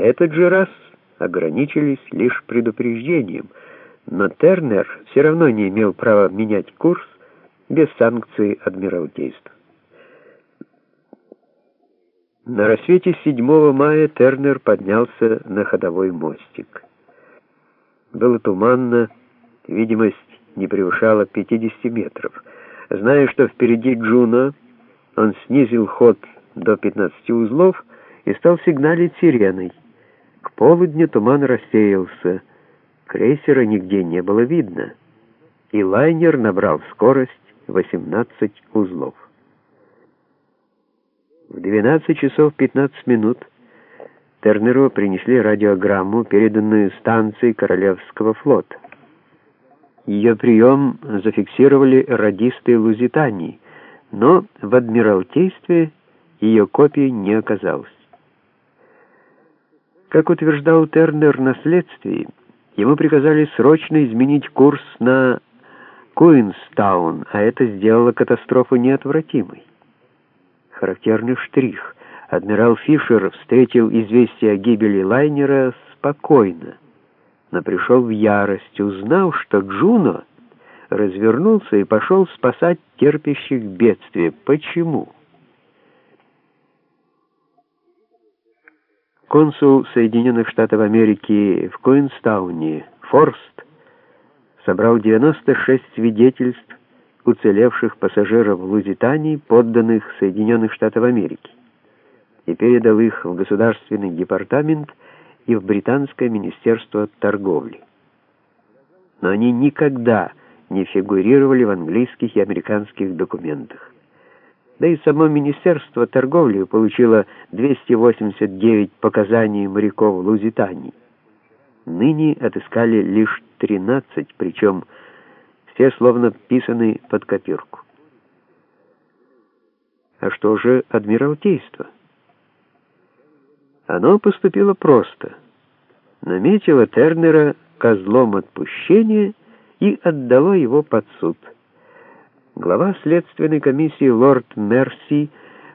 этот же раз ограничились лишь предупреждением, но Тернер все равно не имел права менять курс без санкций Адмиралтейства. На рассвете 7 мая Тернер поднялся на ходовой мостик. Было туманно, видимость не превышала 50 метров. Зная, что впереди Джуна, он снизил ход до 15 узлов и стал сигналить сиреной. К полудню туман рассеялся, крейсера нигде не было видно, и лайнер набрал скорость 18 узлов. В 12 часов 15 минут Тернеру принесли радиограмму, переданную станцией Королевского флота. Ее прием зафиксировали радисты Лузитании, но в Адмиралтействе ее копии не оказалось. Как утверждал Тернер на следствии, ему приказали срочно изменить курс на Куинстаун, а это сделало катастрофу неотвратимой. Характерный штрих. Адмирал Фишер встретил известие о гибели лайнера спокойно, но пришел в ярость, узнав, что Джуно развернулся и пошел спасать терпящих бедствие. Почему? Консул Соединенных Штатов Америки в Куинстауне, Форст, собрал 96 свидетельств уцелевших пассажиров Лузитании, подданных Соединенных Штатов Америки, и передал их в Государственный департамент и в Британское министерство торговли. Но они никогда не фигурировали в английских и американских документах. Да и само Министерство торговли получило 289 показаний моряков Лузитании. Ныне отыскали лишь 13, причем все словно писаны под копирку. А что же Адмиралтейство? Оно поступило просто. Наметило Тернера козлом отпущения и отдало его под суд. Глава следственной комиссии лорд Мерси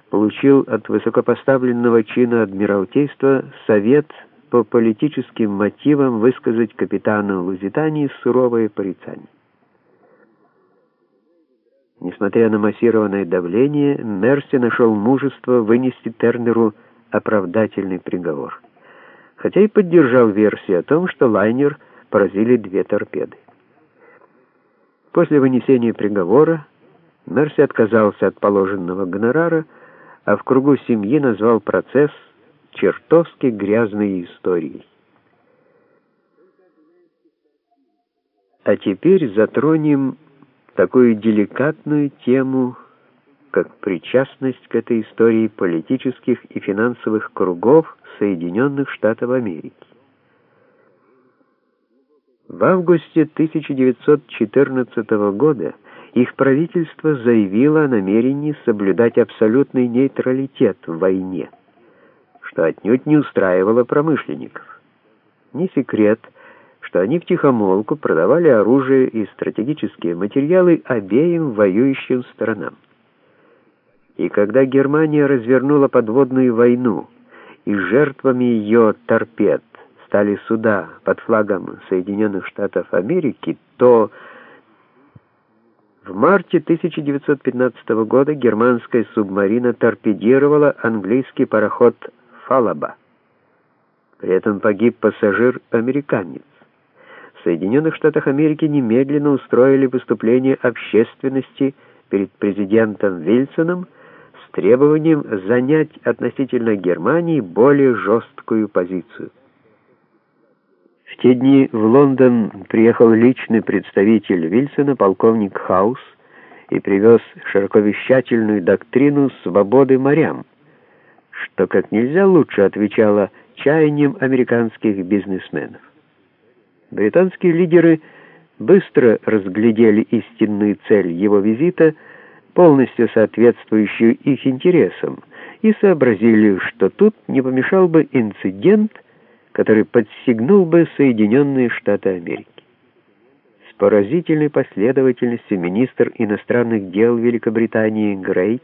получил от высокопоставленного чина Адмиралтейства совет по политическим мотивам высказать капитану Лузитании суровое порицание. Несмотря на массированное давление, Мерси нашел мужество вынести Тернеру оправдательный приговор, хотя и поддержал версию о том, что лайнер поразили две торпеды. После вынесения приговора Мерси отказался от положенного гонорара, а в кругу семьи назвал процесс чертовски грязной историей. А теперь затронем такую деликатную тему, как причастность к этой истории политических и финансовых кругов Соединенных Штатов Америки. В августе 1914 года их правительство заявило о намерении соблюдать абсолютный нейтралитет в войне, что отнюдь не устраивало промышленников. Не секрет, что они втихомолку продавали оружие и стратегические материалы обеим воюющим сторонам. И когда Германия развернула подводную войну, и жертвами ее торпед стали суда под флагом Соединенных Штатов Америки, то в марте 1915 года германская субмарина торпедировала английский пароход «Фалаба». При этом погиб пассажир-американец. Соединенных Штатах Америки немедленно устроили выступление общественности перед президентом Вильсоном с требованием занять относительно Германии более жесткую позицию. В те дни в Лондон приехал личный представитель Вильсона, полковник Хаус, и привез широковещательную доктрину свободы морям, что как нельзя лучше отвечало чаяниям американских бизнесменов. Британские лидеры быстро разглядели истинную цель его визита, полностью соответствующую их интересам, и сообразили, что тут не помешал бы инцидент, который подстегнул бы Соединенные Штаты Америки. С поразительной последовательностью министр иностранных дел Великобритании Грей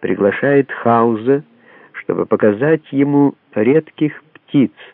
приглашает Хауза, чтобы показать ему редких птиц –